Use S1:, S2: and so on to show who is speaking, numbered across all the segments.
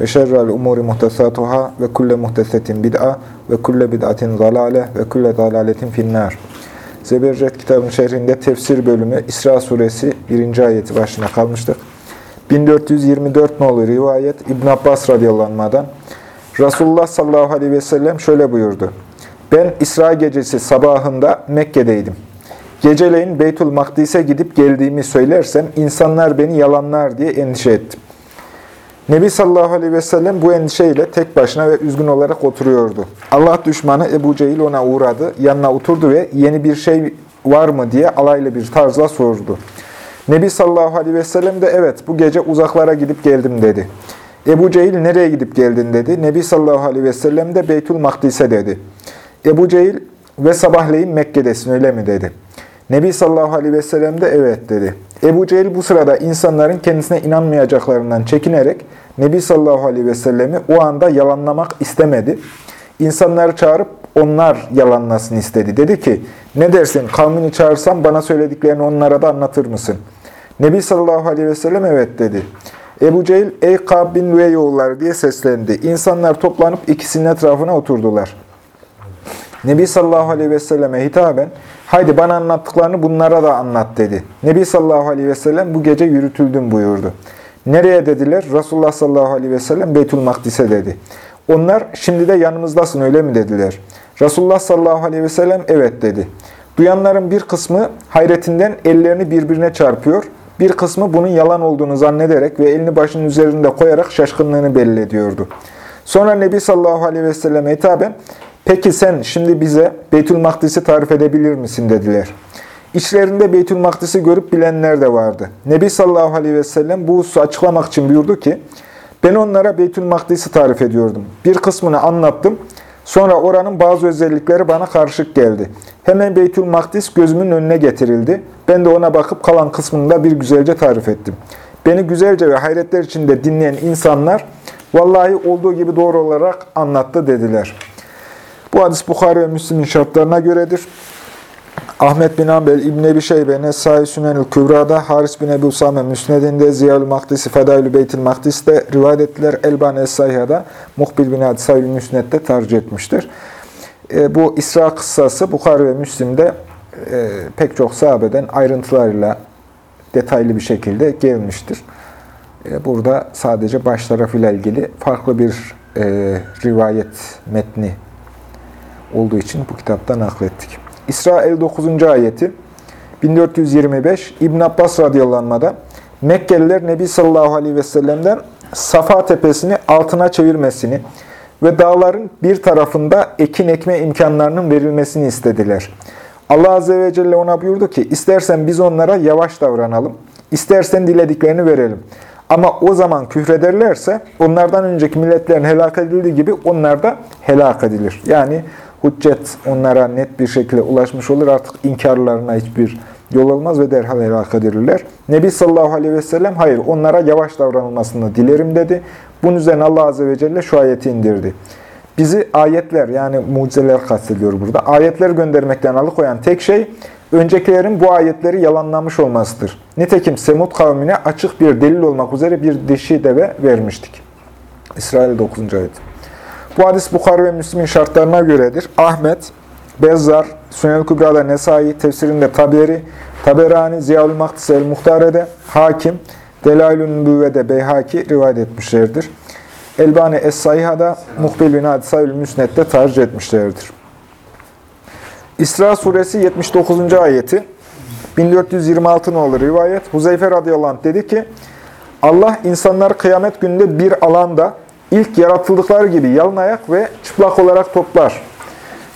S1: ve şerrel umuri muhtesatuhâ ve kulle muhtesetin bid'a ve kulle bid'atin zalale ve kulle zalaletin finnâr. Zebercet kitabın şehrinde tefsir bölümü İsra suresi 1. ayeti başına kalmıştık. 1424 nolu rivayet İbn Abbas radıyallahu Resulullah sallallahu aleyhi ve sellem şöyle buyurdu. Ben İsra gecesi sabahında Mekke'deydim. Geceleyin Beytül Makdis'e gidip geldiğimi söylersem insanlar beni yalanlar diye endişe ettim. Nebi sallallahu aleyhi ve sellem bu endişeyle tek başına ve üzgün olarak oturuyordu. Allah düşmanı Ebu Cehil ona uğradı, yanına oturdu ve yeni bir şey var mı diye alaylı bir tarzla sordu. Nebi sallallahu aleyhi ve sellem de evet bu gece uzaklara gidip geldim dedi. Ebu Cehil nereye gidip geldin dedi. Nebi sallallahu aleyhi ve sellem de Beytül Makdis'e dedi. Ebu Cehil ve sabahleyin Mekke'desin öyle mi dedi. Nebi sallallahu aleyhi ve sellem de evet dedi. Ebu Cehil bu sırada insanların kendisine inanmayacaklarından çekinerek Nebi sallallahu aleyhi ve sellemi o anda yalanlamak istemedi. İnsanları çağırıp onlar yalanlasın istedi. Dedi ki, ne dersin kavmini çağırsam bana söylediklerini onlara da anlatır mısın? Nebi sallallahu aleyhi ve sellem evet dedi. Ebu Cehil, ey Kab bin Lüey oğulları diye seslendi. İnsanlar toplanıp ikisinin etrafına oturdular. Nebi sallallahu aleyhi ve selleme hitaben, haydi bana anlattıklarını bunlara da anlat dedi. Nebi sallallahu aleyhi ve sellem bu gece yürütüldüm buyurdu. Nereye dediler? Resulullah sallallahu aleyhi ve sellem Beytül Makdis'e dedi. Onlar şimdi de yanımızdasın öyle mi dediler. Resulullah sallallahu aleyhi ve sellem evet dedi. Duyanların bir kısmı hayretinden ellerini birbirine çarpıyor. Bir kısmı bunun yalan olduğunu zannederek ve elini başının üzerinde koyarak şaşkınlığını belli ediyordu. Sonra Nebi sallallahu aleyhi ve selleme hitaben Peki sen şimdi bize Beytül Makdis'i tarif edebilir misin dediler. İçlerinde Beytül Makdis'i görüp bilenler de vardı. Nebi sallallahu aleyhi ve sellem bu hususu açıklamak için buyurdu ki, ben onlara Beytül Makdis'i tarif ediyordum. Bir kısmını anlattım. Sonra oranın bazı özellikleri bana karışık geldi. Hemen Beytül Makdis gözümün önüne getirildi. Ben de ona bakıp kalan kısmını da bir güzelce tarif ettim. Beni güzelce ve hayretler içinde dinleyen insanlar, vallahi olduğu gibi doğru olarak anlattı dediler.'' Bu hadis Bukhari ve Müslim'in şartlarına göredir. Ahmet bin Ambel, İbn Ebi Şeybe, Nesai Sünenül Kübra'da, Haris bin Ebu Same Müsned'inde, Ziyalül Makdisi, Fedailü Beytil Makdis'te rivayet ettiler. Elbani Es-Sayha'da, Muhbil bin Hadisayül Müsned'de tercih etmiştir. E, bu İsra kıssası Bukhari ve Müslim'de e, pek çok sahabeden ayrıntılarıyla detaylı bir şekilde gelmiştir. E, burada sadece baş tarafıyla ilgili farklı bir e, rivayet metni olduğu için bu kitapta naklettik. İsra 59. ayeti 1425 İbn Abbas radıyallahu Mekkeliler Nebi sallallahu aleyhi ve sellem'den Safa tepesini altına çevirmesini ve dağların bir tarafında ekin ekme imkanlarının verilmesini istediler. Allah azze ve celle ona buyurdu ki, istersen biz onlara yavaş davranalım, istersen dilediklerini verelim. Ama o zaman küfrederlerse onlardan önceki milletlerin helak edildiği gibi onlar da helak edilir. Yani hüccet onlara net bir şekilde ulaşmış olur. Artık inkarlarına hiçbir yol olmaz ve derhal helak edilirler. Nebi sallallahu aleyhi ve sellem hayır onlara yavaş davranılmasını dilerim dedi. Bunun üzerine Allah azze ve celle şu ayeti indirdi. Bizi ayetler yani mucizeler kastediyor burada. Ayetler göndermekten alıkoyan tek şey öncekilerin bu ayetleri yalanlamış olmasıdır. Nitekim Semud kavmine açık bir delil olmak üzere bir dişi deve vermiştik. İsrail 9. ayet. Bu hadis Bukhari ve Müslim'in şartlarına göredir. Ahmet, Bezzar, Sünel Kübra'da Nesai, tefsirinde Taberi, Taberani, Ziyaül Maktis el-Muhtare'de, Hakim, Delailün Nübüvve'de Beyhaki rivayet etmişlerdir. Elbani Es-Sayha'da, Muhbil bin Hadisayül Müsnet'te tercih etmişlerdir. İsra suresi 79. ayeti 1426 nolu rivayet. Huzeyfe radıyallahu anh dedi ki, Allah insanlar kıyamet gününde bir alanda ilk yaratıldıkları gibi yalın ayak ve çıplak olarak toplar.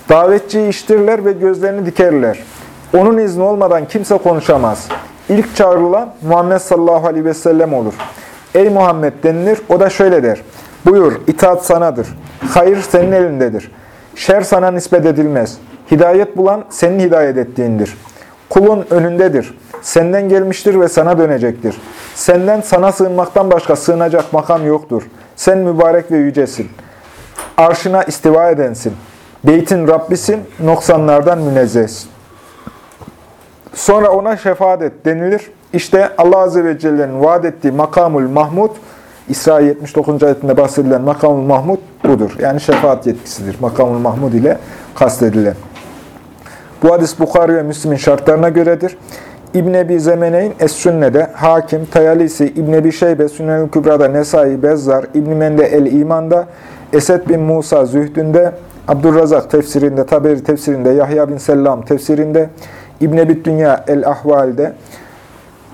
S1: Davetçiyi iştirirler ve gözlerini dikerler. Onun izni olmadan kimse konuşamaz. İlk çağrılan Muhammed sallallahu aleyhi ve sellem olur. Ey Muhammed denilir, o da şöyle der. Buyur, itaat sanadır. Hayır senin elindedir. Şer sana nispet edilmez. Hidayet bulan senin hidayet ettiğindir. Kulun önündedir. Senden gelmiştir ve sana dönecektir. Senden sana sığınmaktan başka sığınacak makam yoktur. Sen mübarek ve yücesin. Arşına istiva edensin. Beytin Rabbisin, noksanlardan münezzehsin. Sonra ona şefaat et denilir. İşte Allah Azze ve Celle'nin vaat ettiği makamul mahmud, İsra 79. ayetinde bahsedilen makamul mahmud budur. Yani şefaat yetkisidir. Makamul mahmud ile kastedilen. Bu hadis Bukhari ve Müslim'in şartlarına göredir. İbn Ebi Zemeneyn Es-Sünne'de, Hakim, Tayalisi, İbn Ebi Şeybe, Sünnel Kübra'da, Nesai, Bezzar, İbn Mende El-İman'da, Esed bin Musa Zühdü'nde, Abdurrazak tefsirinde, Taberi tefsirinde, Yahya bin Sellam tefsirinde, İbn Ebi Dünya El-Ahval'de,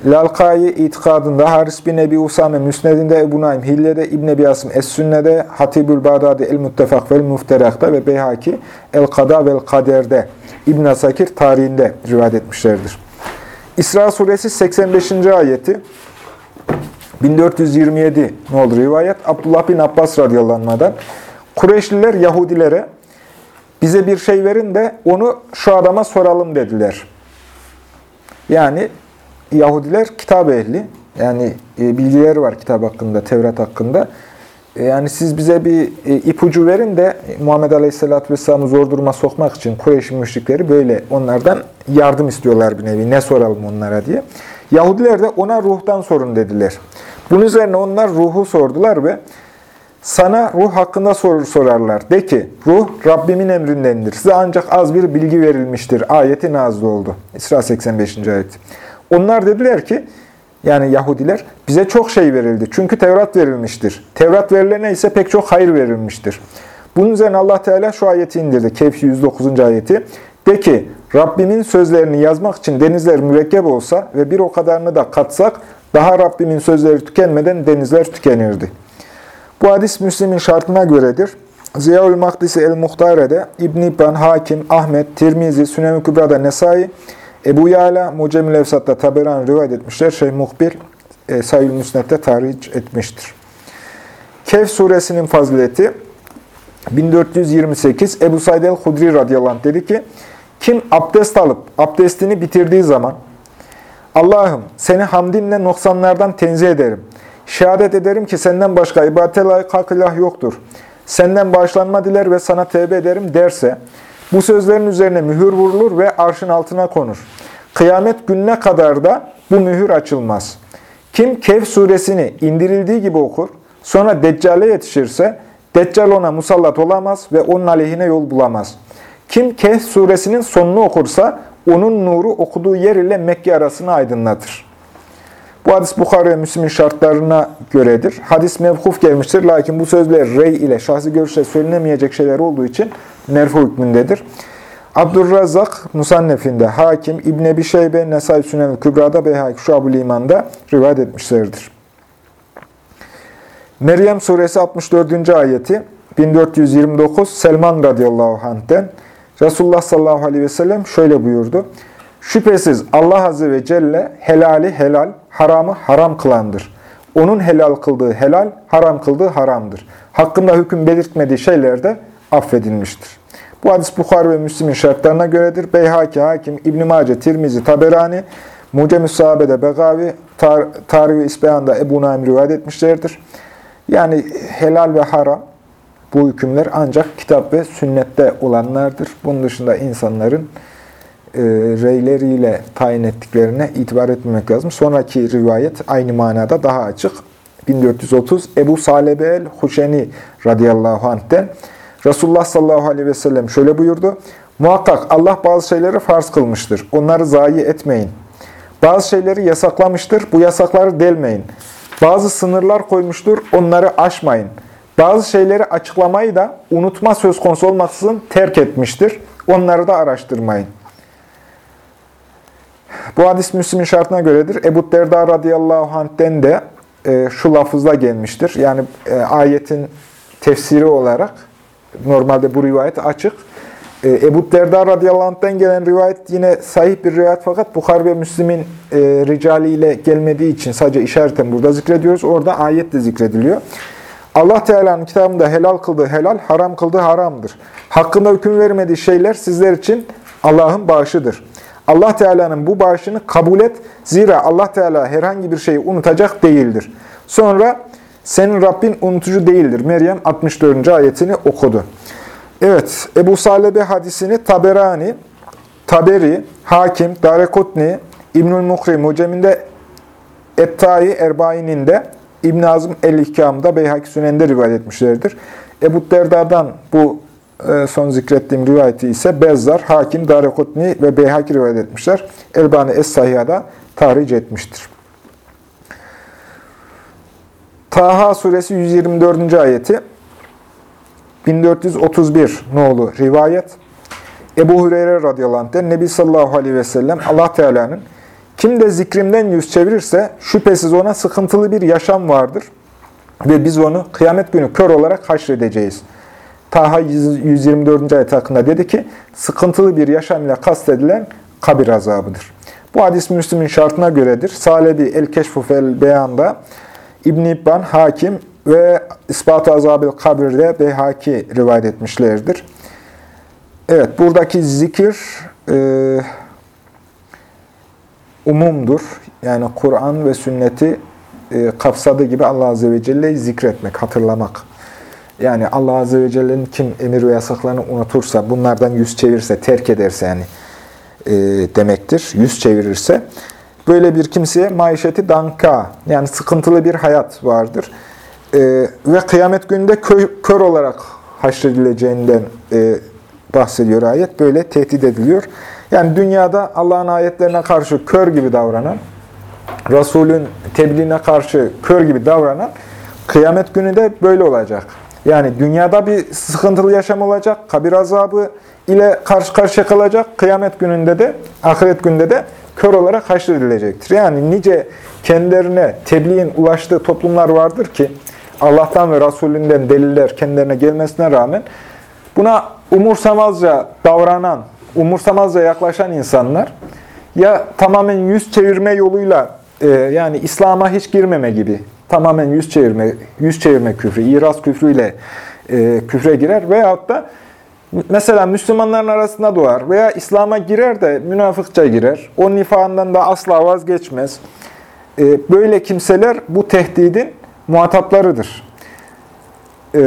S1: Lalkai itikadında, Haris bin Ebi Usame Müsned'inde, Ebu Naim Hille'de, İbn Ebi Asım Es-Sünne'de, Hatibül Bağdadi El-Muttefak vel Mufterak'ta ve Beyhaki El-Kada vel Kader'de, İbn Asakir tarihinde rivayet etmişlerdir. İsra suresi 85. ayeti 1427 ne oldu rivayet? Abdullah bin Abbas radıyallahu Kureyşliler Yahudilere bize bir şey verin de onu şu adama soralım dediler. Yani Yahudiler kitap ehli. Yani e, bilgileri var kitap hakkında, Tevrat hakkında. E, yani siz bize bir e, ipucu verin de Muhammed Aleyhisselatü Vesselam'ı zor duruma sokmak için Kureyş'in müşrikleri böyle onlardan yardım istiyorlar bir nevi. Ne soralım onlara diye. Yahudiler de ona ruhtan sorun dediler. Bunun üzerine onlar ruhu sordular ve sana ruh hakkında soru sorarlar. De ki, ruh Rabbimin emrindendir. Size ancak az bir bilgi verilmiştir. Ayeti nazil oldu. İsra 85. ayet. Onlar dediler ki, yani Yahudiler, bize çok şey verildi. Çünkü Tevrat verilmiştir. Tevrat verilene ise pek çok hayır verilmiştir. Bunun üzerine Allah Teala şu ayeti indirdi. Kehf 109. ayeti. De ki, Rabbimin sözlerini yazmak için denizler mürekkep olsa ve bir o kadarını da katsak, daha Rabbimin sözleri tükenmeden denizler tükenirdi. Bu hadis Müslim'in şartına göredir. Ziyaül Makdisi el-Muhtare'de İbn İbban, Hakim, Ahmet, Tirmizi, Sünem-i Kübra'da Nesai, Ebu Yala, Mucemül Evsat'ta Taberan rivayet etmişler. Şeyh Muhbir, e, Sayül Müsnet'te tarih etmiştir. Kehf suresinin fazileti 1428 Ebu Said el-Hudri radıyallahu dedi ki, kim abdest alıp abdestini bitirdiği zaman Allah'ım seni hamdinle noksanlardan tenzih ederim. Şehadet ederim ki senden başka ibadete layık hak ilah yoktur. Senden bağışlanma diler ve sana tevbe ederim derse, bu sözlerin üzerine mühür vurulur ve arşın altına konur. Kıyamet gününe kadar da bu mühür açılmaz. Kim Kehf suresini indirildiği gibi okur, sonra Deccal'e yetişirse, Deccal ona musallat olamaz ve onun aleyhine yol bulamaz. Kim Kehf suresinin sonunu okursa, onun nuru okuduğu yer ile Mekke arasını aydınlatır. Bu hadis Bukhara ve Müslim'in şartlarına göredir. Hadis mevkuf gelmiştir. Lakin bu sözler rey ile şahsi görüşle söylenemeyecek şeyler olduğu için merfu hükmündedir. Abdurrazzak Musannef'inde, Hakim, İbn Ebi Şeybe, Nesai Sünnel Kübra'da, Beyhaki Şuab-ı İman'da rivayet etmişlerdir. Meryem suresi 64. ayeti 1429 Selman radıyallahu anh'ten Resulullah sallallahu aleyhi ve sellem şöyle buyurdu. Şüphesiz Allah azze ve celle helali helal, haramı haram kılandır. Onun helal kıldığı helal, haram kıldığı haramdır. Hakkında hüküm belirtmediği şeyler de affedilmiştir. Bu hadis Bukhari ve Müslim'in şartlarına göredir. Beyhaki, Hakim, İbn-i Mace, Tirmizi, Taberani, Mucem-i Sahabe'de Begavi, Tar Tarih-i İsbehan'da Ebu Naim rivayet etmişlerdir. Yani helal ve haram bu hükümler ancak kitap ve sünnette olanlardır. Bunun dışında insanların e, reyleriyle tayin ettiklerine itibar etmemek lazım. Sonraki rivayet aynı manada daha açık. 1430 Ebu Salebe el-Huşeni radıyallahu anh'ten Resulullah sallallahu aleyhi ve sellem şöyle buyurdu. Muhakkak Allah bazı şeyleri farz kılmıştır. Onları zayi etmeyin. Bazı şeyleri yasaklamıştır. Bu yasakları delmeyin. Bazı sınırlar koymuştur. Onları aşmayın. Bazı şeyleri açıklamayı da unutma söz konusu olmaksızın terk etmiştir. Onları da araştırmayın. Bu hadis Müslim'in şartına göredir. Ebu Derda radıyallahu anh'ten de e, şu lafızla gelmiştir. Yani e, ayetin tefsiri olarak normalde bu rivayet açık. E, Ebu Derda radıyallahu anh'ten gelen rivayet yine sahih bir rivayet fakat Bukhar ve Müslim'in e, ricaliyle gelmediği için sadece işareten burada zikrediyoruz. Orada ayet de zikrediliyor. Allah Teala'nın kitabında helal kıldığı helal, haram kıldığı haramdır. Hakkında hüküm vermediği şeyler sizler için Allah'ın bağışıdır. Allah Teala'nın bu bağışını kabul et. Zira Allah Teala herhangi bir şeyi unutacak değildir. Sonra senin Rabbin unutucu değildir. Meryem 64. ayetini okudu. Evet, Ebu Salebe hadisini Taberani, Taberi, Hakim, Darekutni, İbnül Mukri Mucem'inde, Ettai Erbain'inde, İbn Azım El-İhkam'da, Beyhaki Sünen'de rivayet etmişlerdir. Ebu Derda'dan bu son zikrettiğim rivayeti ise Bezzar, Hakim, Darekutni ve Beyhaki rivayet etmişler. Elbani Es-Sahiha'da tahric etmiştir. Taha suresi 124. ayeti 1431 nolu rivayet. Ebu Hureyre radıyallahu anh'ten Nebi sallallahu aleyhi ve sellem Allah Teala'nın kim de zikrimden yüz çevirirse şüphesiz ona sıkıntılı bir yaşam vardır ve biz onu kıyamet günü kör olarak haşredeceğiz. Taha 124. ayet hakkında dedi ki sıkıntılı bir yaşam ile kastedilen kabir azabıdır. Bu hadis Müslüm'ün şartına göredir. Salebi El-Keşfu fel Beyan'da İbn-i İbban, Hakim ve İspat-ı Azab-ı Kabir'de Beyhaki rivayet etmişlerdir. Evet, buradaki zikir e, umumdur. Yani Kur'an ve sünneti e, kapsadığı gibi Allah Azze ve Celle'yi zikretmek, hatırlamak. Yani Allah Azze ve Celle'nin kim emir ve yasaklarını unutursa, bunlardan yüz çevirirse, terk ederse yani e, demektir. Yüz çevirirse, böyle bir kimseye maişeti danka, yani sıkıntılı bir hayat vardır. E, ve kıyamet gününde kör, kör olarak haşredileceğinden e, bahsediyor ayet. Böyle tehdit ediliyor. Yani dünyada Allah'ın ayetlerine karşı kör gibi davranan, Resulün tebliğine karşı kör gibi davranan, kıyamet günü de böyle olacak. Yani dünyada bir sıkıntılı yaşam olacak, kabir azabı ile karşı karşıya kalacak, kıyamet gününde de, ahiret gününde de kör olarak haşredilecektir. Yani nice kendilerine tebliğin ulaştığı toplumlar vardır ki, Allah'tan ve Resulünden deliller kendilerine gelmesine rağmen, buna umursamazca davranan, umursamazca yaklaşan insanlar, ya tamamen yüz çevirme yoluyla, e, yani İslam'a hiç girmeme gibi, tamamen yüz çevirme, yüz çevirme küfrü, iraz küfrüyle e, küfre girer veyahut da mesela Müslümanların arasında doğar veya İslam'a girer de münafıkça girer. O nifağından da asla vazgeçmez. E, böyle kimseler bu tehdidin muhataplarıdır. E,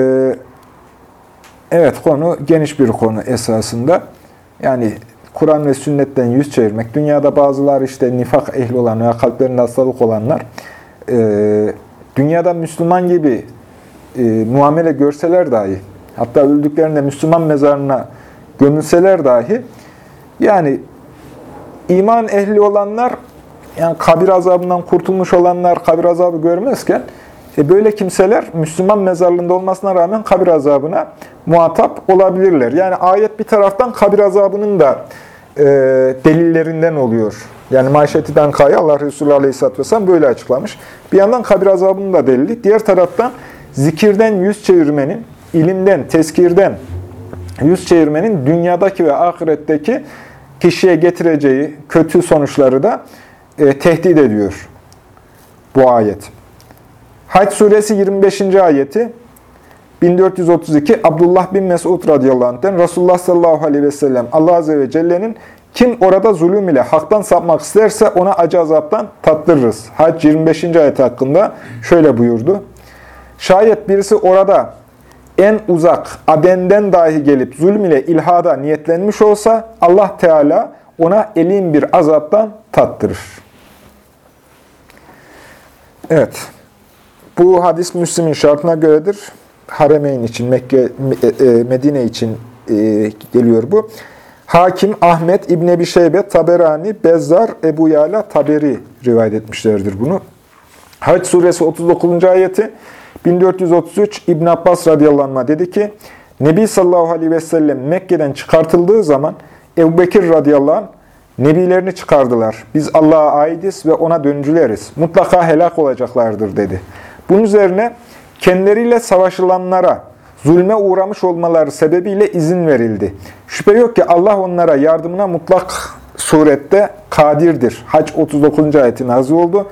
S1: evet konu geniş bir konu esasında. Yani Kur'an ve sünnetten yüz çevirmek. Dünyada bazılar işte nifak ehli olan veya kalplerinde hastalık olanlar e, dünyada Müslüman gibi e, muamele görseler dahi, hatta öldüklerinde Müslüman mezarına gömülseler dahi, yani iman ehli olanlar, yani kabir azabından kurtulmuş olanlar kabir azabı görmezken, e böyle kimseler Müslüman mezarlığında olmasına rağmen kabir azabına muhatap olabilirler. Yani ayet bir taraftan kabir azabının da e, delillerinden oluyor. Yani maişeti dankayı Allah Resulü Aleyhisselatü Vesselam böyle açıklamış. Bir yandan kabir azabının da delili. Diğer taraftan zikirden yüz çevirmenin, ilimden, teskirden yüz çevirmenin dünyadaki ve ahiretteki kişiye getireceği kötü sonuçları da e, tehdit ediyor bu ayet. Hac suresi 25. ayeti 1432 Abdullah bin Mesud radıyallahu anh'ten Resulullah sallallahu aleyhi ve sellem Allah azze ve celle'nin kim orada zulüm ile haktan sapmak isterse ona acı azaptan tattırırız. Hac 25. ayet hakkında şöyle buyurdu. Şayet birisi orada en uzak Aden'den dahi gelip zulüm ile ilhada niyetlenmiş olsa Allah Teala ona elin bir azaptan tattırır. Evet. Bu hadis Müslim'in şartına göredir. Haremeyn için, Mekke, e, e, Medine için e, geliyor bu. Hakim, Ahmet, İbn Ebi Şeybe, Taberani, Bezzar, Ebu Yala, Taberi rivayet etmişlerdir bunu. Hac suresi 39. ayeti 1433 İbn Abbas radıyallahu anh dedi ki Nebi sallallahu aleyhi ve sellem Mekke'den çıkartıldığı zaman Ebu Bekir radıyallahu anh Nebilerini çıkardılar. Biz Allah'a aidiz ve ona döncüleriz. Mutlaka helak olacaklardır dedi. Bunun üzerine kendileriyle savaşılanlara zulme uğramış olmaları sebebiyle izin verildi. Şüphe yok ki Allah onlara yardımına mutlak surette kadirdir. Hac 39. ayeti nazı oldu.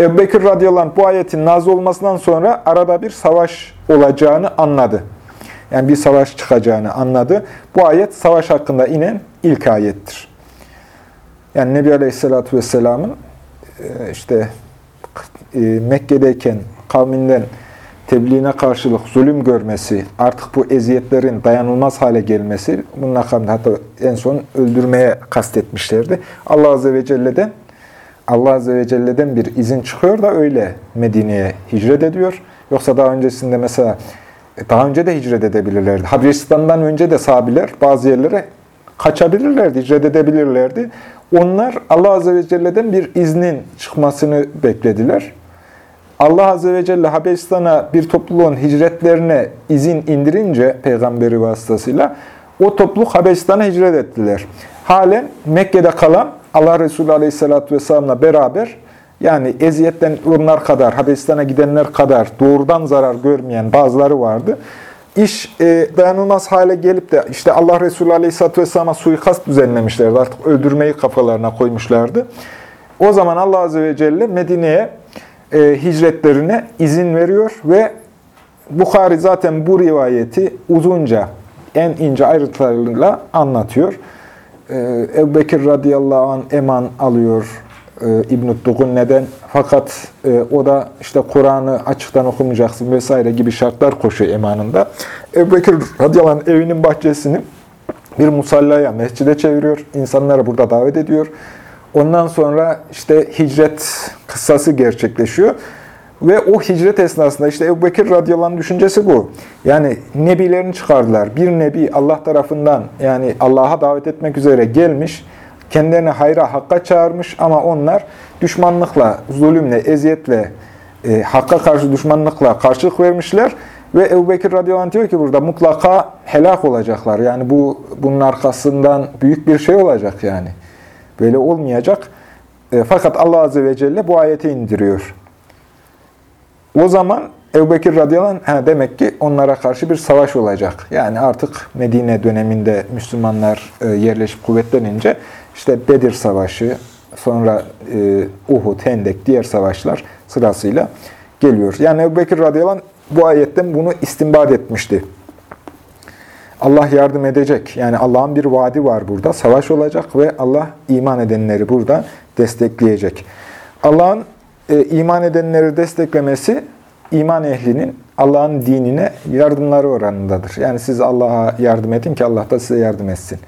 S1: Ebu Bekir radıyallahu anh bu ayetin nazı olmasından sonra arada bir savaş olacağını anladı. Yani bir savaş çıkacağını anladı. Bu ayet savaş hakkında inen ilk ayettir. Yani Nebi Aleyhisselatü Vesselam'ın e, işte e, Mekke'deyken kavminden tebliğine karşılık zulüm görmesi, artık bu eziyetlerin dayanılmaz hale gelmesi, bunun akabinde hatta en son öldürmeye kastetmişlerdi. Allah Azze ve Celle'den Allah Azze ve Celle'den bir izin çıkıyor da öyle Medine'ye hicret ediyor. Yoksa daha öncesinde mesela daha önce de hicret edebilirlerdi. Habeşistan'dan önce de sahabiler bazı yerlere kaçabilirlerdi, hicret edebilirlerdi. Onlar Allah Azze ve Celle'den bir iznin çıkmasını beklediler. Allah Azze ve Celle Habeşistan'a bir topluluğun hicretlerine izin indirince peygamberi vasıtasıyla o topluluk Habeşistan'a hicret ettiler. Halen Mekke'de kalan Allah Resulü Aleyhisselatü Vesselam'la beraber yani eziyetten onlar kadar, Habeşistan'a gidenler kadar doğrudan zarar görmeyen bazıları vardı. İş e, dayanılmaz hale gelip de işte Allah Resulü Aleyhisselatü Vesselam'a suikast düzenlemişlerdi. Artık öldürmeyi kafalarına koymuşlardı. O zaman Allah Azze ve Celle Medine'ye e, hicretlerine izin veriyor ve Bukhari zaten bu rivayeti uzunca, en ince ayrıntılarıyla anlatıyor. E, Ebu Bekir radıyallahu anh eman alıyor e, İbn-i neden? Fakat e, o da işte Kur'an'ı açıktan okumayacaksın vesaire gibi şartlar koşuyor emanında. Ebu Bekir radıyallahu anh evinin bahçesini bir musallaya, mescide çeviriyor. İnsanları burada davet ediyor. Ondan sonra işte hicret kıssası gerçekleşiyor. Ve o hicret esnasında işte Ebu Bekir radıyallahu düşüncesi bu. Yani nebilerini çıkardılar. Bir nebi Allah tarafından yani Allah'a davet etmek üzere gelmiş. Kendilerini hayra, hakka çağırmış ama onlar düşmanlıkla, zulümle, eziyetle, e, hakka karşı düşmanlıkla karşılık vermişler. Ve Ebu Bekir radıyallahu diyor ki burada mutlaka helak olacaklar. Yani bu bunun arkasından büyük bir şey olacak yani. Böyle olmayacak. E, fakat Allah Azze ve Celle bu ayeti indiriyor. O zaman Ebu radıyallahu anh, demek ki onlara karşı bir savaş olacak. Yani artık Medine döneminde Müslümanlar e, yerleşip kuvvetlenince işte Bedir Savaşı, sonra e, Uhud, Hendek, diğer savaşlar sırasıyla geliyor. Yani Ebu radıyallahu anh, bu ayetten bunu istinbat etmişti. Allah yardım edecek. Yani Allah'ın bir vaadi var burada. Savaş olacak ve Allah iman edenleri burada destekleyecek. Allah'ın e, iman edenleri desteklemesi iman ehlinin Allah'ın dinine yardımları oranındadır. Yani siz Allah'a yardım edin ki Allah da size yardım etsin.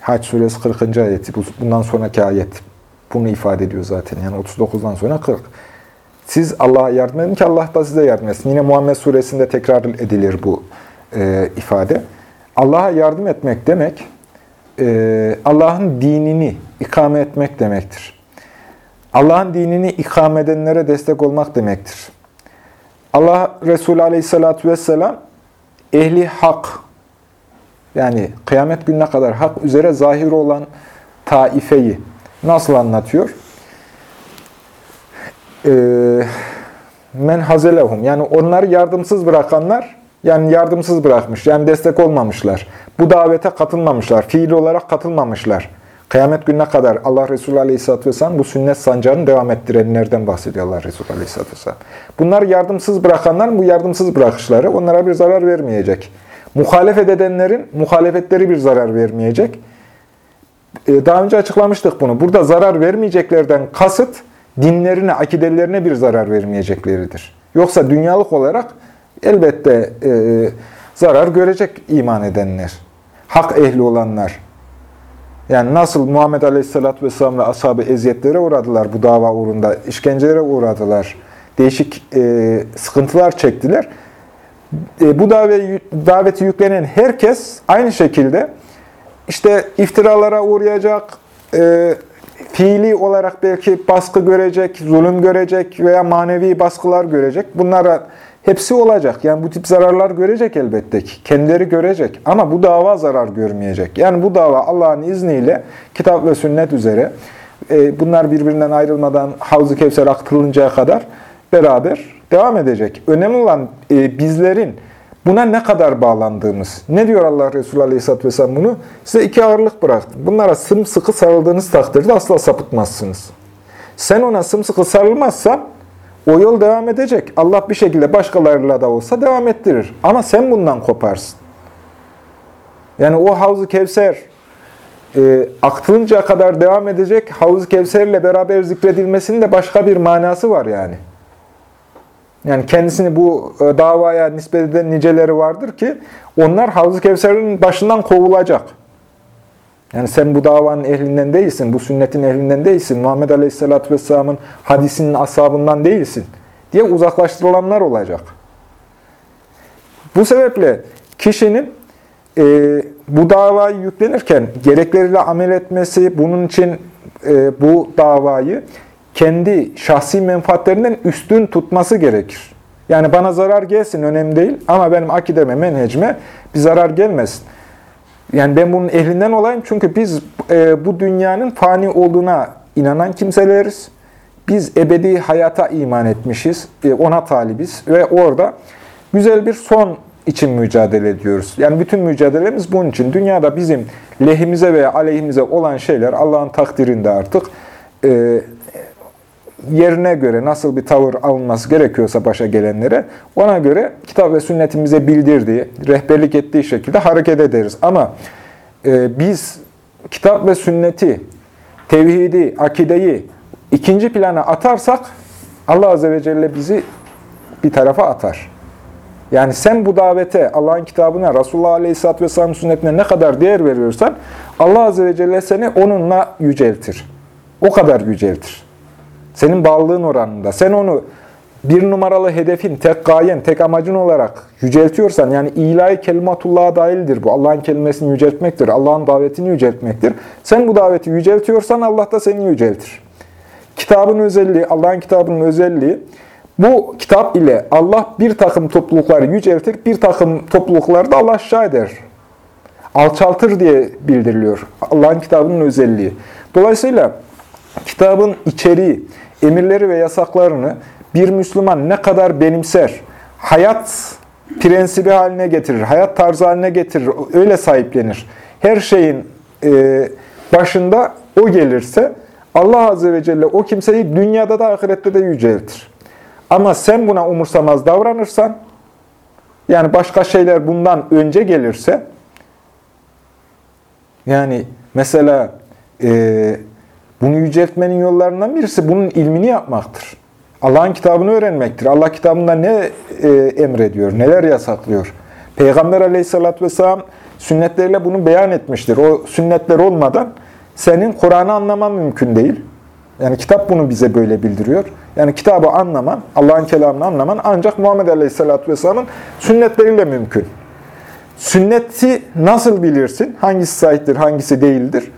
S1: Haç suresi 40. ayeti, bundan sonraki ayet bunu ifade ediyor zaten. Yani 39'dan sonra 40. Siz Allah'a yardım edin ki Allah da size yardım etsin. Yine Muhammed suresinde tekrar edilir bu e, ifade. Allah'a yardım etmek demek, e, Allah'ın dinini ikame etmek demektir. Allah'ın dinini ikame edenlere destek olmak demektir. Allah Resulü Aleyhisselatü Vesselam ehli hak, yani kıyamet gününe kadar hak üzere zahir olan taifeyi nasıl anlatıyor? Ee, men hazelehum, yani onları yardımsız bırakanlar, yani yardımsız bırakmış, yani destek olmamışlar. Bu davete katılmamışlar, fiil olarak katılmamışlar. Kıyamet gününe kadar Allah Resulü Aleyhisselatü Vesselam bu sünnet sancağını devam ettirenlerden bahsediyor Allah Resulü Aleyhisselatü Vesselam. Bunlar yardımsız bırakanların bu yardımsız bırakışları onlara bir zarar vermeyecek. Muhalefet edenlerin muhalefetleri bir zarar vermeyecek. Ee, daha önce açıklamıştık bunu. Burada zarar vermeyeceklerden kasıt dinlerine, akidelerine bir zarar vermeyecekleridir. Yoksa dünyalık olarak elbette e, zarar görecek iman edenler. Hak ehli olanlar. Yani nasıl Muhammed Aleyhisselatü Vesselam ve ashabı eziyetlere uğradılar bu dava uğrunda, işkencelere uğradılar, değişik e, sıkıntılar çektiler. E, bu daveti, daveti yüklenen herkes aynı şekilde işte iftiralara uğrayacak, e, fiili olarak belki baskı görecek, zulüm görecek veya manevi baskılar görecek. Bunlara hepsi olacak. Yani bu tip zararlar görecek elbette ki. Kendileri görecek. Ama bu dava zarar görmeyecek. Yani bu dava Allah'ın izniyle kitap ve sünnet üzere e, bunlar birbirinden ayrılmadan Havz-ı Kevser aktarılıncaya kadar beraber devam edecek. Önemli olan e, bizlerin buna ne kadar bağlandığımız. Ne diyor Allah Resulü Aleyhisselatü Vesselam bunu? Size iki ağırlık bıraktım. Bunlara sımsıkı sarıldığınız takdirde asla sapıtmazsınız. Sen ona sımsıkı sarılmazsan O yol devam edecek. Allah bir şekilde başkalarıyla da olsa devam ettirir. Ama sen bundan koparsın. Yani o Havz-ı Kevser e, aktığınca kadar devam edecek Havz-ı Kevser ile beraber zikredilmesinin de başka bir manası var yani. Yani kendisini bu e, davaya nispet eden niceleri vardır ki onlar Havz-ı Kevser'in başından kovulacak. Yani sen bu davanın ehlinden değilsin, bu sünnetin ehlinden değilsin, Muhammed Aleyhisselatü Vesselam'ın hadisinin ashabından değilsin diye uzaklaştırılanlar olacak. Bu sebeple kişinin e, bu davayı yüklenirken gerekleriyle amel etmesi, bunun için e, bu davayı kendi şahsi menfaatlerinden üstün tutması gerekir. Yani bana zarar gelsin önemli değil ama benim akideme, menhecime bir zarar gelmesin. Yani ben bunun ehlinden olayım çünkü biz e, bu dünyanın fani olduğuna inanan kimseleriz. Biz ebedi hayata iman etmişiz, e, ona talibiz ve orada güzel bir son için mücadele ediyoruz. Yani bütün mücadelemiz bunun için. Dünyada bizim lehimize veya aleyhimize olan şeyler Allah'ın takdirinde artık e, yerine göre nasıl bir tavır alınması gerekiyorsa başa gelenlere ona göre kitap ve sünnetimize bildirdiği, rehberlik ettiği şekilde hareket ederiz. Ama e, biz kitap ve sünneti, tevhidi, akideyi ikinci plana atarsak Allah Azze ve Celle bizi bir tarafa atar. Yani sen bu davete, Allah'ın kitabına, Resulullah Aleyhisselatü Vesselam sünnetine ne kadar değer veriyorsan Allah Azze ve Celle seni onunla yüceltir. O kadar yüceltir. Senin bağlılığın oranında. Sen onu bir numaralı hedefin, tek gayen, tek amacın olarak yüceltiyorsan, yani ilahi kelimatullah'a dahildir bu. Allah'ın kelimesini yüceltmektir, Allah'ın davetini yüceltmektir. Sen bu daveti yüceltiyorsan Allah da seni yüceltir. Kitabın özelliği, Allah'ın kitabının özelliği, bu kitap ile Allah bir takım toplulukları yüceltir, bir takım toplulukları da Allah aşağı eder. Alçaltır diye bildiriliyor. Allah'ın kitabının özelliği. Dolayısıyla kitabın içeriği, emirleri ve yasaklarını bir Müslüman ne kadar benimser, hayat prensibi haline getirir, hayat tarzı haline getirir, öyle sahiplenir. Her şeyin e, başında o gelirse Allah Azze ve Celle o kimseyi dünyada da ahirette de yüceltir. Ama sen buna umursamaz davranırsan, yani başka şeyler bundan önce gelirse, yani mesela e, bunu yüceltmenin yollarından birisi bunun ilmini yapmaktır. Allah'ın kitabını öğrenmektir. Allah kitabında ne e, emrediyor, neler yasaklıyor. Peygamber aleyhissalatü vesselam sünnetleriyle bunu beyan etmiştir. O sünnetler olmadan senin Kur'an'ı anlaman mümkün değil. Yani kitap bunu bize böyle bildiriyor. Yani kitabı anlaman, Allah'ın kelamını anlaman ancak Muhammed Aleyhisselatü Vesselam'ın sünnetleriyle mümkün. Sünneti nasıl bilirsin? Hangisi sahiptir, hangisi değildir?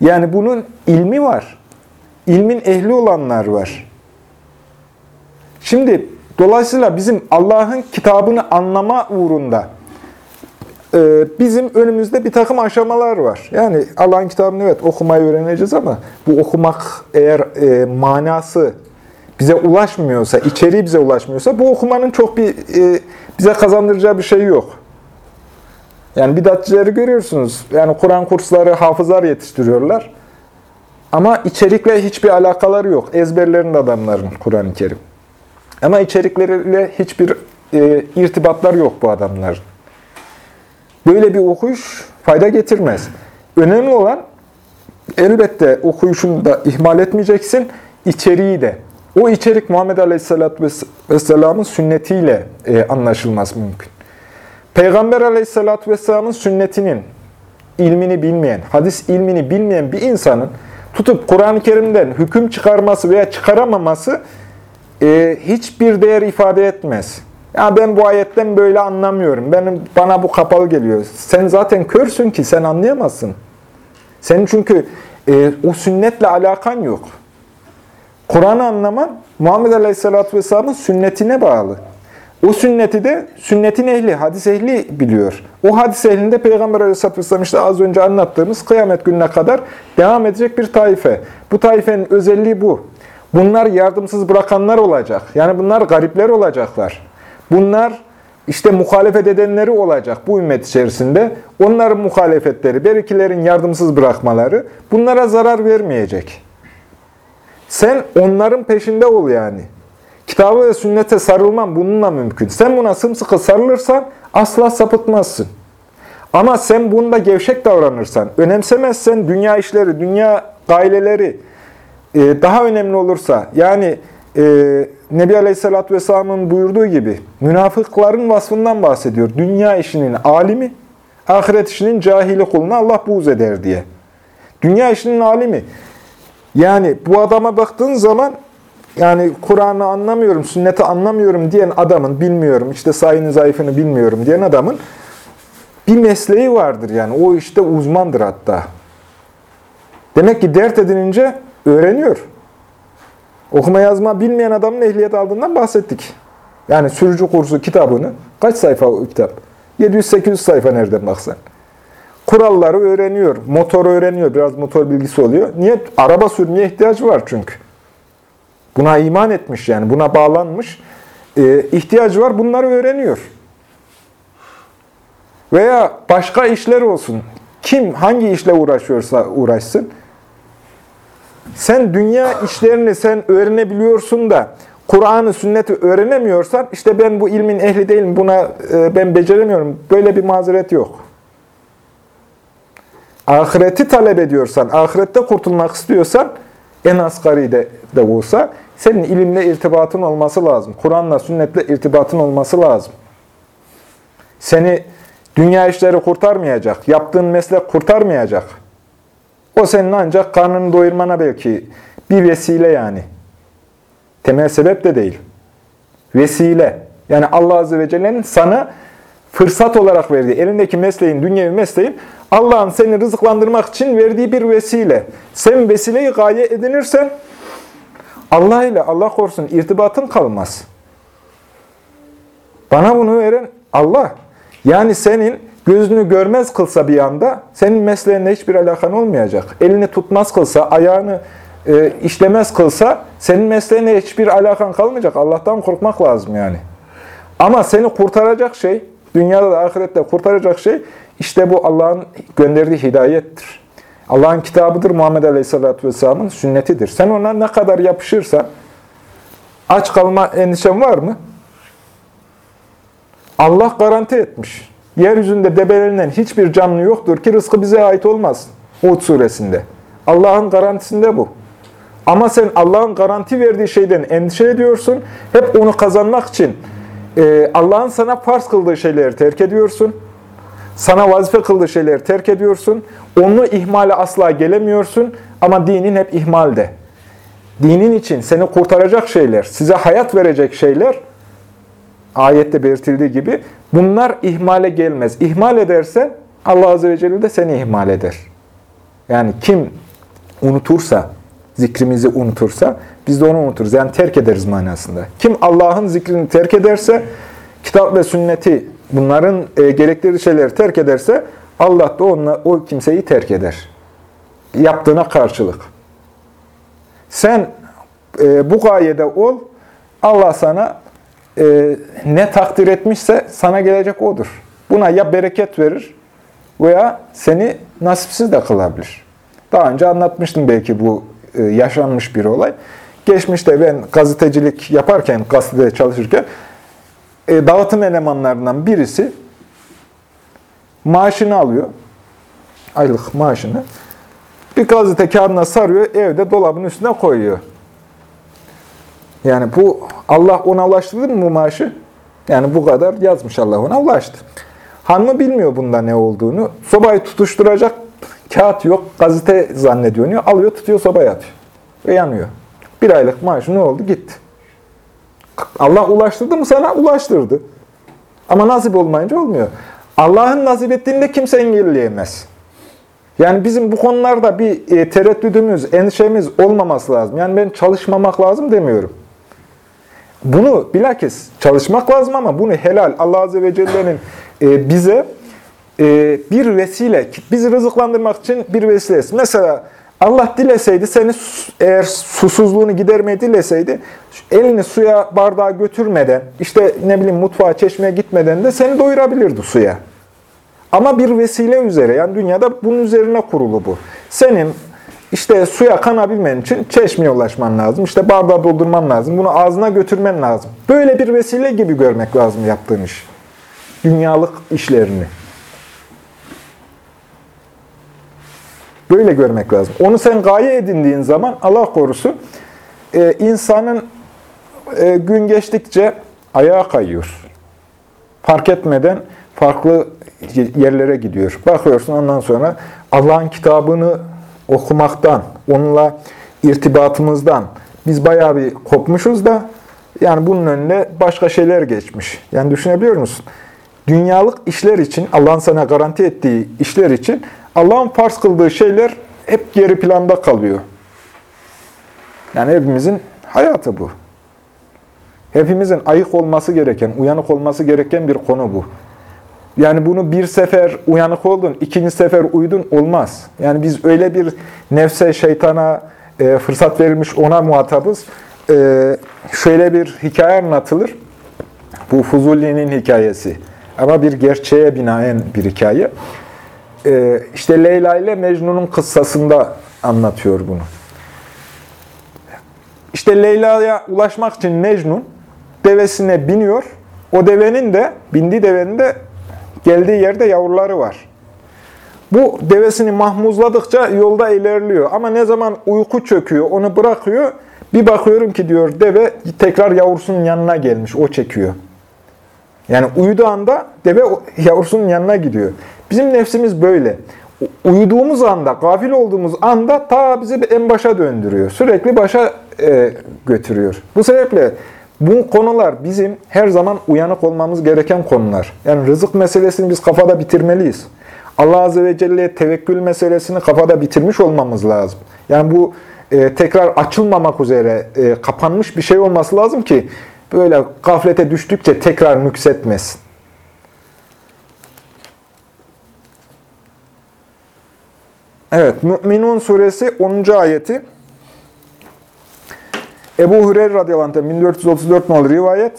S1: Yani bunun ilmi var. İlmin ehli olanlar var. Şimdi dolayısıyla bizim Allah'ın kitabını anlama uğrunda e, bizim önümüzde bir takım aşamalar var. Yani Allah'ın kitabını evet okumayı öğreneceğiz ama bu okumak eğer e, manası bize ulaşmıyorsa, içeriği bize ulaşmıyorsa bu okumanın çok bir e, bize kazandıracağı bir şey yok. Yani bidatçileri görüyorsunuz. Yani Kur'an kursları, hafızlar yetiştiriyorlar. Ama içerikle hiçbir alakaları yok. Ezberlerinde adamların Kur'an-ı Kerim. Ama içerikleriyle hiçbir e, irtibatlar yok bu adamların. Böyle bir okuyuş fayda getirmez. Önemli olan elbette okuyuşunu da ihmal etmeyeceksin, içeriği de. O içerik Muhammed Aleyhisselatü Vesselam'ın sünnetiyle e, anlaşılması mümkün. Peygamber Aleyhisselatü Vesselam'ın sünnetinin ilmini bilmeyen, hadis ilmini bilmeyen bir insanın tutup Kur'an-ı Kerim'den hüküm çıkarması veya çıkaramaması e, hiçbir değer ifade etmez. Ya ben bu ayetten böyle anlamıyorum. Benim bana bu kapalı geliyor. Sen zaten körsün ki sen anlayamazsın. Senin çünkü e, o sünnetle alakan yok. Kur'an'ı anlaman Muhammed Aleyhisselatü Vesselam'ın sünnetine bağlı. O sünneti de sünnetin ehli, hadis ehli biliyor. O hadis ehlinde Peygamber Aleyhisselatü Vesselam işte az önce anlattığımız kıyamet gününe kadar devam edecek bir taife. Bu taifenin özelliği bu. Bunlar yardımsız bırakanlar olacak. Yani bunlar garipler olacaklar. Bunlar işte muhalefet edenleri olacak bu ümmet içerisinde. Onların muhalefetleri, berikilerin yardımsız bırakmaları bunlara zarar vermeyecek. Sen onların peşinde ol yani. Kitabı ve sünnete sarılman bununla mümkün. Sen buna sımsıkı sarılırsan asla sapıtmazsın. Ama sen bunda gevşek davranırsan, önemsemezsen dünya işleri, dünya gaileleri e, daha önemli olursa, yani e, Nebi Aleyhisselatü Vesselam'ın buyurduğu gibi münafıkların vasfından bahsediyor. Dünya işinin alimi, ahiret işinin cahili kuluna Allah buğz eder diye. Dünya işinin alimi. Yani bu adama baktığın zaman yani Kur'an'ı anlamıyorum, sünneti anlamıyorum diyen adamın, bilmiyorum, işte sayını zayıfını bilmiyorum diyen adamın bir mesleği vardır yani. O işte uzmandır hatta. Demek ki dert edinince öğreniyor. Okuma yazma bilmeyen adamın ehliyet aldığından bahsettik. Yani sürücü kursu kitabını, kaç sayfa o kitap? 700-800 sayfa nereden baksan. Kuralları öğreniyor, motor öğreniyor, biraz motor bilgisi oluyor. Niye? Araba sürmeye ihtiyacı var çünkü. Buna iman etmiş yani, buna bağlanmış. Ee, ihtiyacı var, bunları öğreniyor. Veya başka işler olsun. Kim hangi işle uğraşıyorsa uğraşsın. Sen dünya işlerini sen öğrenebiliyorsun da Kur'an'ı, sünneti öğrenemiyorsan işte ben bu ilmin ehli değilim, buna e, ben beceremiyorum. Böyle bir mazeret yok. Ahireti talep ediyorsan, ahirette kurtulmak istiyorsan en asgari de, de olsa senin ilimle irtibatın olması lazım. Kur'an'la, sünnetle irtibatın olması lazım. Seni dünya işleri kurtarmayacak, yaptığın meslek kurtarmayacak. O senin ancak karnını doyurmana belki bir vesile yani. Temel sebep de değil. Vesile. Yani Allah Azze ve Celle'nin sana fırsat olarak verdiği, elindeki mesleğin, dünyevi mesleğin Allah'ın seni rızıklandırmak için verdiği bir vesile. Sen vesileyi gaye edinirsen Allah ile Allah korusun irtibatın kalmaz. Bana bunu veren Allah. Yani senin gözünü görmez kılsa bir anda senin mesleğinle hiçbir alakan olmayacak. Elini tutmaz kılsa, ayağını e, işlemez kılsa senin mesleğine hiçbir alakan kalmayacak. Allah'tan korkmak lazım yani. Ama seni kurtaracak şey, dünyada da ahirette kurtaracak şey işte bu Allah'ın gönderdiği hidayettir. Allah'ın kitabıdır Muhammed Aleyhisselatü Vesselam'ın sünnetidir. Sen ona ne kadar yapışırsan aç kalma endişen var mı? Allah garanti etmiş. Yeryüzünde debelerinden hiçbir canlı yoktur ki rızkı bize ait olmaz. Hud suresinde. Allah'ın garantisinde bu. Ama sen Allah'ın garanti verdiği şeyden endişe ediyorsun. Hep onu kazanmak için e, Allah'ın sana farz kıldığı şeyleri terk ediyorsun. Sana vazife kıldığı şeyleri terk ediyorsun. Onu ihmale asla gelemiyorsun. Ama dinin hep ihmalde. Dinin için seni kurtaracak şeyler, size hayat verecek şeyler, ayette belirtildiği gibi, bunlar ihmale gelmez. İhmal ederse Allah Azze ve Celle de seni ihmal eder. Yani kim unutursa, zikrimizi unutursa, biz de onu unuturuz. Yani terk ederiz manasında. Kim Allah'ın zikrini terk ederse, kitap ve sünneti, bunların e, gerektirdiği şeyleri terk ederse, Allah da onunla, o kimseyi terk eder. Yaptığına karşılık. Sen e, bu gayede ol, Allah sana e, ne takdir etmişse sana gelecek odur. Buna ya bereket verir veya seni nasipsiz de kılabilir. Daha önce anlatmıştım belki bu e, yaşanmış bir olay. Geçmişte ben gazetecilik yaparken, gazetede çalışırken e, dağıtım elemanlarından birisi maaşını alıyor. Aylık maaşını. Bir gazete kağıdına sarıyor, evde dolabın üstüne koyuyor. Yani bu Allah ona ulaştırdı mı bu maaşı? Yani bu kadar yazmış Allah ona ulaştı. Hanımı bilmiyor bunda ne olduğunu. Sobayı tutuşturacak kağıt yok, gazete zannediyor. Alıyor, tutuyor, sobaya atıyor. Ve yanıyor. Bir aylık maaşı ne oldu? Gitti. Allah ulaştırdı mı sana? Ulaştırdı. Ama nasip olmayınca olmuyor. Allah'ın nasip ettiğinde kimse engelleyemez. Yani bizim bu konularda bir e, tereddüdümüz, endişemiz olmaması lazım. Yani ben çalışmamak lazım demiyorum. Bunu bilakis çalışmak lazım ama bunu helal, Allah Azze ve Celle'nin e, bize e, bir vesile, bizi rızıklandırmak için bir vesilesi. Mesela Allah dileseydi, seni eğer susuzluğunu gidermeyi dileseydi, elini suya, bardağa götürmeden, işte ne bileyim mutfağa, çeşmeye gitmeden de seni doyurabilirdi suya. Ama bir vesile üzere, yani dünyada bunun üzerine kurulu bu. Senin İşte suya kanabilmen için çeşmeye ulaşman lazım. İşte bardağı doldurman lazım. Bunu ağzına götürmen lazım. Böyle bir vesile gibi görmek lazım yaptığın iş. Dünyalık işlerini. Böyle görmek lazım. Onu sen gaye edindiğin zaman Allah korusun e, insanın e, gün geçtikçe ayağa kayıyor. Fark etmeden farklı yerlere gidiyor. Bakıyorsun ondan sonra Allah'ın kitabını okumaktan, onunla irtibatımızdan biz bayağı bir kopmuşuz da yani bunun önüne başka şeyler geçmiş. Yani düşünebiliyor musun? Dünyalık işler için, Allah'ın sana garanti ettiği işler için Allah'ın farz kıldığı şeyler hep geri planda kalıyor. Yani hepimizin hayatı bu. Hepimizin ayık olması gereken, uyanık olması gereken bir konu bu. Yani bunu bir sefer uyanık oldun, ikinci sefer uyudun olmaz. Yani biz öyle bir nefse, şeytana e, fırsat verilmiş ona muhatabız. E, şöyle bir hikaye anlatılır. Bu Fuzuli'nin hikayesi. Ama bir gerçeğe binaen bir hikaye. E, işte Leyla ile Mecnun'un kıssasında anlatıyor bunu. İşte Leyla'ya ulaşmak için Mecnun devesine biniyor. O devenin de, bindiği devenin de geldiği yerde yavruları var. Bu devesini mahmuzladıkça yolda ilerliyor. Ama ne zaman uyku çöküyor, onu bırakıyor. Bir bakıyorum ki diyor deve tekrar yavrusunun yanına gelmiş, o çekiyor. Yani uyuduğu anda deve yavrusunun yanına gidiyor. Bizim nefsimiz böyle. Uyuduğumuz anda, gafil olduğumuz anda ta bizi en başa döndürüyor. Sürekli başa e, götürüyor. Bu sebeple bu konular bizim her zaman uyanık olmamız gereken konular. Yani rızık meselesini biz kafada bitirmeliyiz. Allah Azze ve Celle'ye tevekkül meselesini kafada bitirmiş olmamız lazım. Yani bu e, tekrar açılmamak üzere e, kapanmış bir şey olması lazım ki böyle gaflete düştükçe tekrar nüksetmesin. Evet, Mü'minun suresi 10. ayeti. Ebu Hureyre radıyallahu anh 1434 nolu rivayet.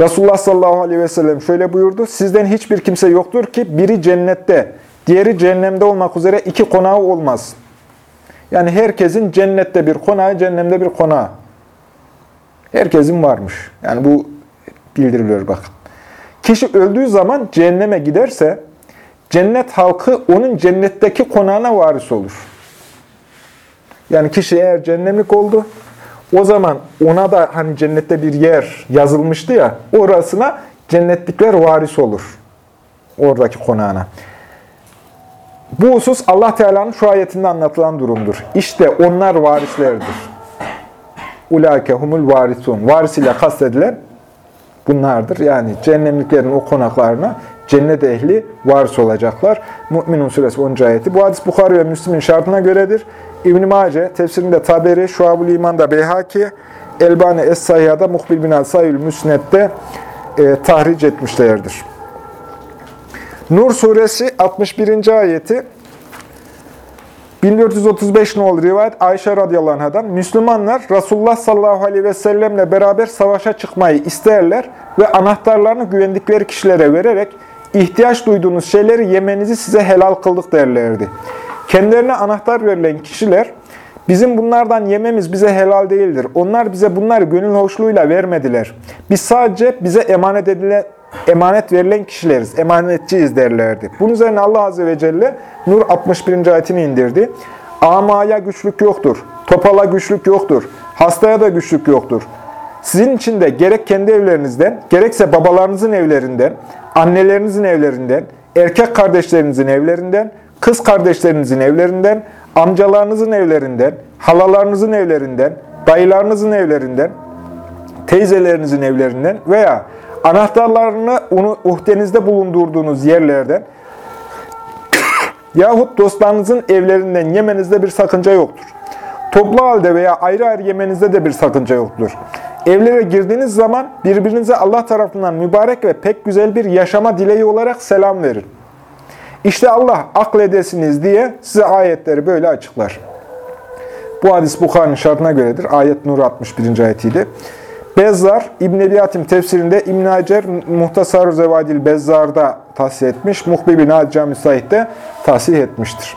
S1: Resulullah sallallahu aleyhi ve sellem şöyle buyurdu. Sizden hiçbir kimse yoktur ki biri cennette, diğeri cehennemde olmak üzere iki konağı olmaz. Yani herkesin cennette bir konağı, cehennemde bir konağı. Herkesin varmış. Yani bu bildiriliyor bakın. Kişi öldüğü zaman cehenneme giderse, cennet halkı onun cennetteki konağına varis olur. Yani kişi eğer cehennemlik oldu, o zaman ona da hani cennette bir yer yazılmıştı ya, orasına cennetlikler varis olur. Oradaki konağına. Bu husus Allah Teala'nın şu ayetinde anlatılan durumdur. İşte onlar varislerdir. Ulake humul varisun. Varis ile kastedilen bunlardır. Yani cehennemliklerin o konaklarına cennet ehli varis olacaklar. Mü'minun suresi 10. ayeti. Bu hadis Bukhari ve Müslim'in şartına göredir. İbn-i Mace, tefsirinde Taberi, Şuab-ül İman'da Beyhaki, Elbani Es-Sayya'da, Muhbil bin Al-Sayyül Müsnet'te e, tahric etmişlerdir. Nur suresi 61. ayeti 1435 nolu rivayet Ayşe radıyallahu anhadan Müslümanlar Resulullah sallallahu aleyhi ve sellemle beraber savaşa çıkmayı isterler ve anahtarlarını güvendikleri kişilere vererek ihtiyaç duyduğunuz şeyleri yemenizi size helal kıldık derlerdi. Kendilerine anahtar verilen kişiler bizim bunlardan yememiz bize helal değildir. Onlar bize bunları gönül hoşluğuyla vermediler. Biz sadece bize emanet edilen emanet verilen kişileriz, emanetçiyiz derlerdi. Bunun üzerine Allah Azze ve Celle Nur 61. ayetini indirdi. Amaya güçlük yoktur, topala güçlük yoktur, hastaya da güçlük yoktur. Sizin için de gerek kendi evlerinizden, gerekse babalarınızın evlerinden, annelerinizin evlerinden, erkek kardeşlerinizin evlerinden, kız kardeşlerinizin evlerinden, amcalarınızın evlerinden, halalarınızın evlerinden, dayılarınızın evlerinden, teyzelerinizin evlerinden veya anahtarlarını uhdenizde bulundurduğunuz yerlerden yahut dostlarınızın evlerinden yemenizde bir sakınca yoktur. Toplu halde veya ayrı ayrı yemenizde de bir sakınca yoktur. Evlere girdiğiniz zaman birbirinize Allah tarafından mübarek ve pek güzel bir yaşama dileği olarak selam verin. İşte Allah akledesiniz diye size ayetleri böyle açıklar. Bu hadis Bukhari'nin şartına göredir. Ayet Nur 61. ayetiydi. Bezzar, İbn-i Ebi tefsirinde İbn-i Hacer Muhtasar-ı Zevadil Bezzar'da tahsih etmiş. Muhbi bin Hacca Müsait'te tahsih etmiştir.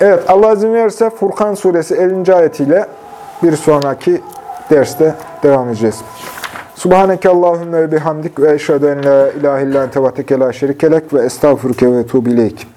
S1: Evet, Allah izin verirse Furkan suresi 50. ayetiyle bir sonraki derste devam edeceğiz. Subhaneke Allahümme ve bihamdik ve eşhedü en la ilahe illa ente ve tekela şerikelek ve estağfurke ve tuğbileyk.